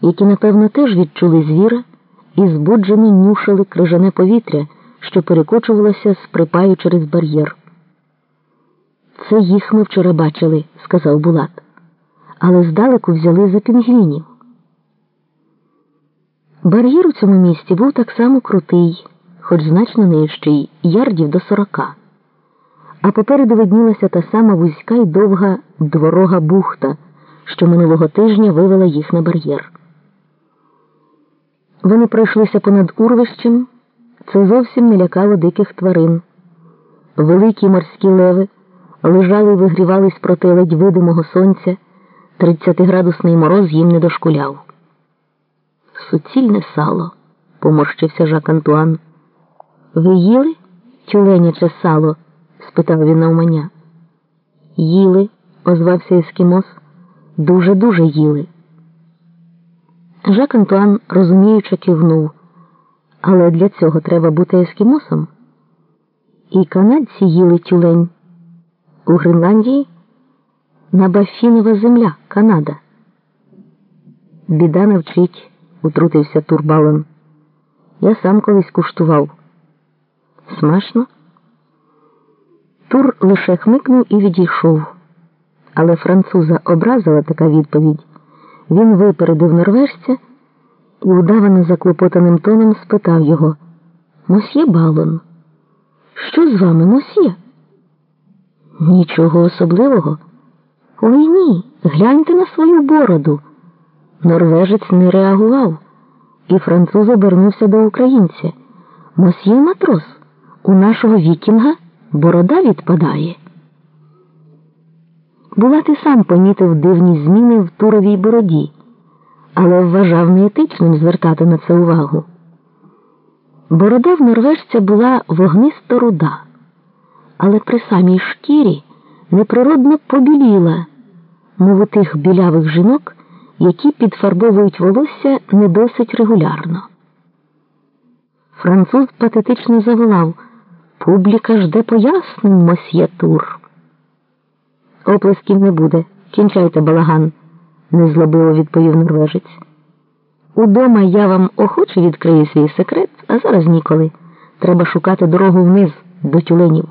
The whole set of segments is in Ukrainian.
які, напевно, теж відчули звіра і збуджено нюшали крижане повітря, що перекочувалося з припаю через бар'єр. Це їх ми вчора бачили, сказав Булат, але здалеку взяли за пінгвінів. Бар'єр у цьому місті був так само крутий, хоч значно нижчий, ярдів до сорока. А попереду виднілася та сама вузька й довга дворога бухта, що минулого тижня вивела їх на бар'єр. Вони пройшлися понад урвищем, це зовсім не лякало диких тварин. Великі морські леви лежали і вигрівались проти ледь видимого сонця, тридцятиградусний мороз їм не дошкуляв. Суцільне сало, поморщився Жак Антуан. Ви їли тюленяче сало? спитав він навмання. Їли, озвався Ескімос. Дуже дуже їли. Жак Антуан розуміюче кивнув, але для цього треба бути ескімосом. І канадці їли тюлень. У Гренландії на Бафінова земля, Канада. Біда навчить, утрутився Турбалон. Я сам колись куштував. Смачно? Тур лише хмикнув і відійшов, але француза образила така відповідь. Він випередив норвежця і удавано заклопотаним тоном спитав його Мосьє Балон, що з вами, мосьє? Нічого особливого. Ой ні, гляньте на свою бороду. Норвежець не реагував, і француз обернувся до українця. Мосьє матрос, у нашого вікінга борода відпадає. Була ти сам помітив дивні зміни в туровій бороді, але вважав неетичним звертати на це увагу. Борода в норвежця була вогнисто руда, але при самій шкірі неприродно побіліла, мов у тих білявих жінок, які підфарбовують волосся не досить регулярно. Француз патетично заволав Публіка жде пояснень, мосьє Тур. Оплесків не буде. Кінчайте балаган, незлобиво відповів норвежець. Удома я вам охоче відкрию свій секрет, а зараз ніколи. Треба шукати дорогу вниз до тюленів.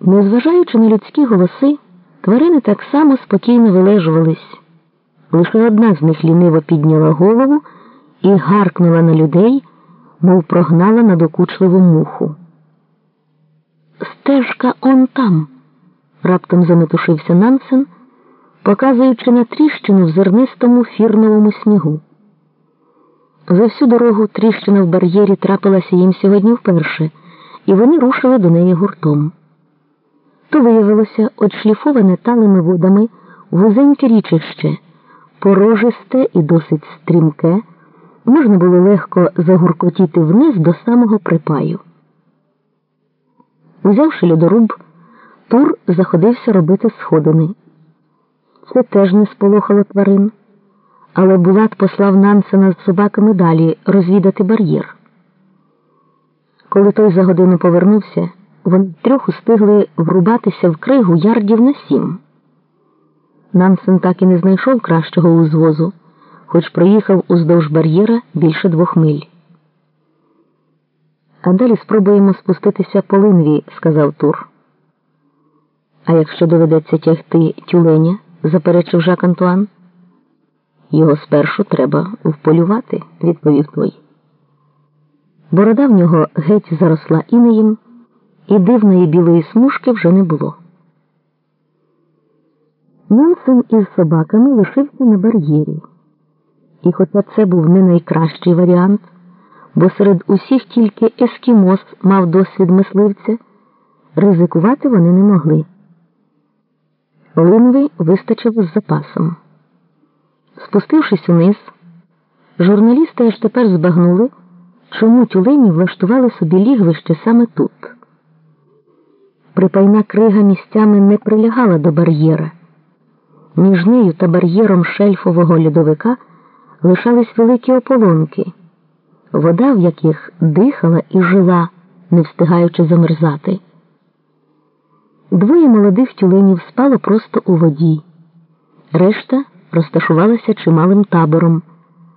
Незважаючи на людські голоси, тварини так само спокійно вилежувались. Лише одна з них ліниво підняла голову і гаркнула на людей, мов прогнала надокучливу муху. Стежка он там раптом заметушився Нансен, показуючи на тріщину в зернистому фірновому снігу. За всю дорогу тріщина в бар'єрі трапилася їм сьогодні вперше, і вони рушили до неї гуртом. То виявилося отшліфоване талими водами вузеньке річище, порожисте і досить стрімке, можна було легко загуркотіти вниз до самого припаю. Взявши льодоруб, Тур заходився робити сходини. Це теж не сполохало тварин, але Булат послав Нансена з собаками далі розвідати бар'єр. Коли той за годину повернувся, вони трьох устигли врубатися в кригу ярдів на сім. Нансен так і не знайшов кращого узвозу, хоч проїхав уздовж бар'єра більше двох миль. А далі спробуємо спуститися по линві, сказав Тур. А якщо доведеться тягти тюленя, заперечив Жак Антуан. Його спершу треба вполювати, відповів той. Борода в нього геть заросла інеєм, і дивної білої смужки вже не було. Нонсен із собаками лишився на бар'єрі. І хоча це був не найкращий варіант, бо серед усіх тільки ескімос мав досвід мисливця, ризикувати вони не могли. Линви вистачило з запасом. Спустившись униз, журналісти аж тепер збагнули, чому тюлені влаштували собі лігвище саме тут. Припайна крига місцями не прилягала до бар'єра. Між нею та бар'єром шельфового льодовика лишались великі ополонки, вода в яких дихала і жила, не встигаючи замерзати. Двоє молодих тюленів спало просто у воді, решта розташувалася чималим табором.